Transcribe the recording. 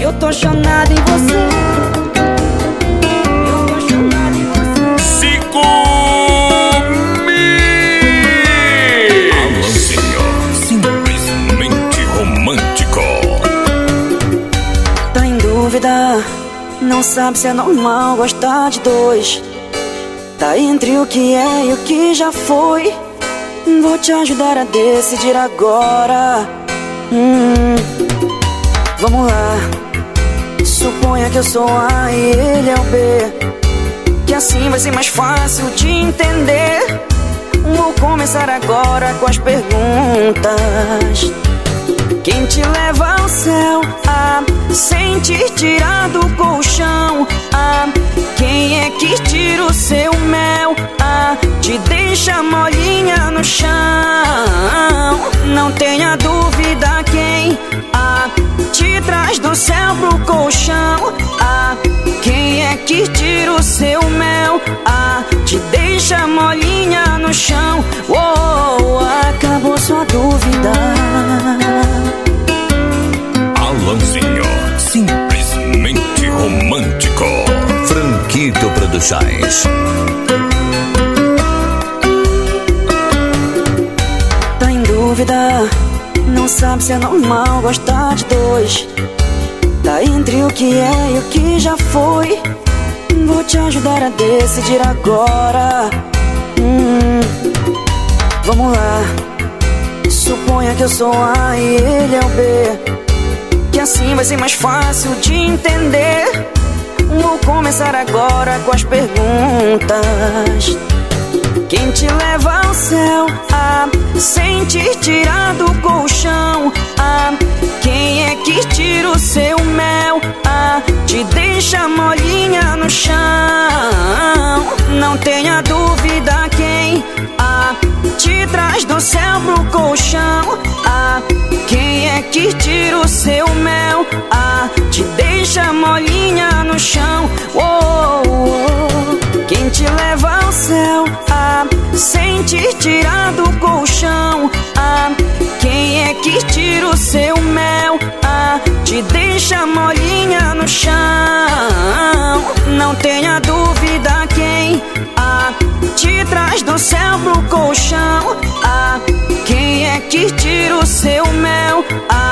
Eu tô chonado em você. Eu tô chonado em você. Cicobi! Alô, simplesmente romântico. Tá em dúvida, não sabe se é normal gostar de dois. Tá entre o que é e o que já foi. Vou te ajudar a decidir agora. Hum, vamos lá. Suponha que eu sou A e ele é o B. Que assim vai ser mais fácil de entender. Vou começar agora com as perguntas. Quem te leva ao céu? Ah, sem te tirar do colchão. Ah, quem é que tira o seu mel? Ah, te deixa molinha no chão. Não tenha dúvida quem ah, te traz do céu pro colchão. Seu mel? Ah, te deixa molinha no chão. Oh, acabou sua dúvida. Alanzinho, simplesmente romântico. Franquito Produções. Tá em dúvida, não sabe se é normal gostar de dois. Tá entre o que é e o que já foi. Vou te ajudar a decidir agora. Hum, vamos lá. Suponha que eu sou A e ele é o B. Que assim vai ser mais fácil de entender. Vou começar agora com as perguntas. Quem te leva ao céu? Ah, sem te tirar do colchão. Ah, quem é que tira o seu mel? Ah, te deixa molinha no chão. Não tenha dúvida quem ah, te traz do céu pro colchão. Ah, quem é que tira o seu mel? Ah, te deixa molinha no chão. Oh, oh. Quem te leva ao céu? Ah, sem te tirar do colchão. Ah, quem é que tira o seu mel? Ah, te deixa molinha no chão. Do céu pro colchão Ah, quem é que tira o seu mel? Ah,